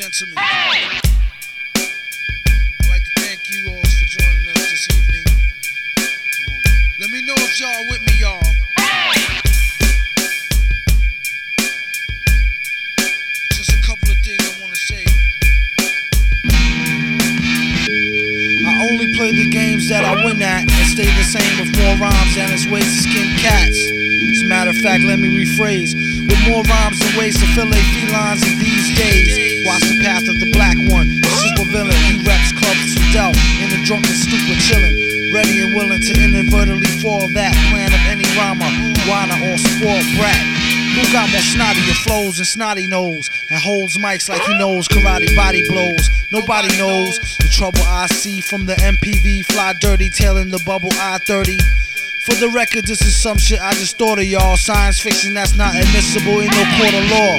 gentlemen, I'd like to thank you all for joining us this evening. Let me know if y'all with me, y'all. Just a couple of things I want to say. I only play the games that I win at and stay the same with more rhymes than it's ways to skin cats. As a matter of fact, let me rephrase. With more rhymes and ways to fillet felines in these days. From Dell in a drunken stupor chillin'. Ready and willing to inadvertently fall that plan of any rhymer, whiner, or spoiled brat. Who got more snottier flows and snotty nose and holds mics like he knows karate body blows? Nobody knows the trouble I see from the MPV fly dirty tailing the bubble I 30. For the record, this is some shit I just thought of y'all. Science fiction that's not admissible in no court of law.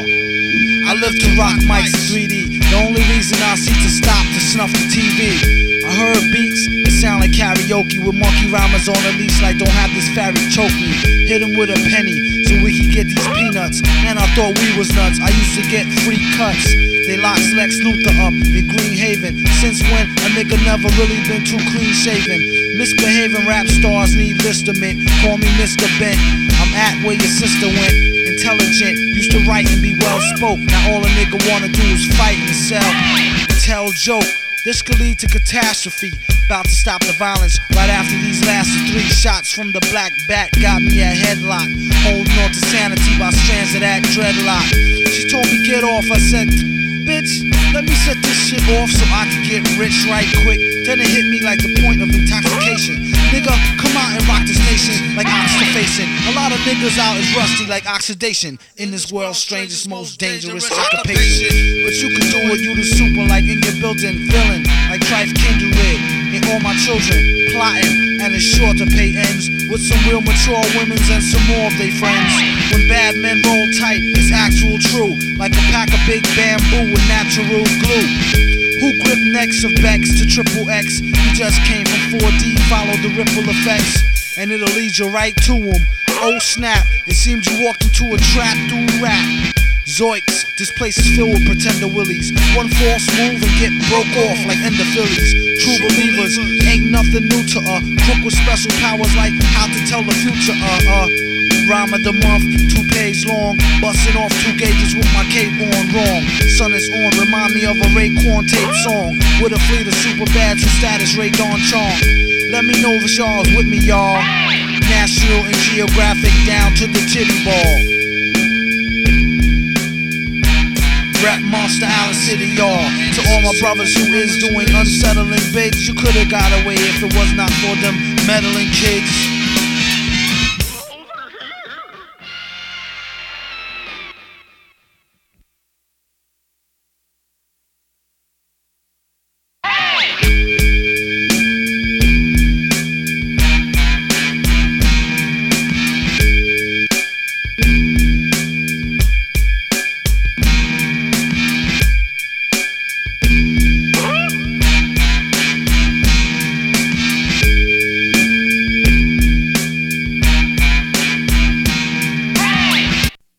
I live to rock mics in 3D. The only reason I see to stop to snuff the TV. I heard beats that sound like karaoke with monkey rhymers on the leash like don't have this fairy choke me. Hit him with a penny could get these peanuts. And I thought we was nuts. I used to get free cuts. They locked Lex Luthor up in Green Haven. Since when a nigga never really been too clean shaven? Misbehaving rap stars need listament. Call me Mr. Bent. I'm at where your sister went. Intelligent, used to write and be well spoke. Now all a nigga wanna do is fight and sell. Tell joke. This could lead to catastrophe. About to stop the violence right after these last three shots from the black bat got me a headlock. Holding on to sanity by strands of that dreadlock. She told me get off. I said, bitch, let me set this shit off so I can get rich right quick. Then it hit me like the point of intoxication. Nigga, come out and rock this nation like oxidation. A lot of niggas out is rusty like oxidation. In this world's strangest, most dangerous occupation. But you can do it, you the super like in your building. Villain like Trife Kindred. And all my children plotting. And it's sure to pay ends with some real mature women's and some more of their friends. When bad men roll tight, it's actual true. Like a pack of big bamboo with natural glue. Necks of Bex to triple X? He just came from 4D, follow the ripple effects, and it'll lead you right to him. Oh snap, it seemed you walked into a trap through rap. Zoiks, this place is filled with pretender willies. One false move and get broke off like ender Phillies. True believers ain't nothing new to uh. Crook with special powers like how to tell the future uh uh. Rhyme of the month, two page long. Busting off two gauges with my cape on wrong. Sun is on, remind me of a Raekwon tape song. With a fleet of super bad and status, Rae Dawn Chong. Let me know if y'all's with me, y'all. National and geographic down to the titty ball. Rap Monster Island City, y'all. To all my brothers who is doing unsettling bids, you could've got away if it was not for them meddling kids.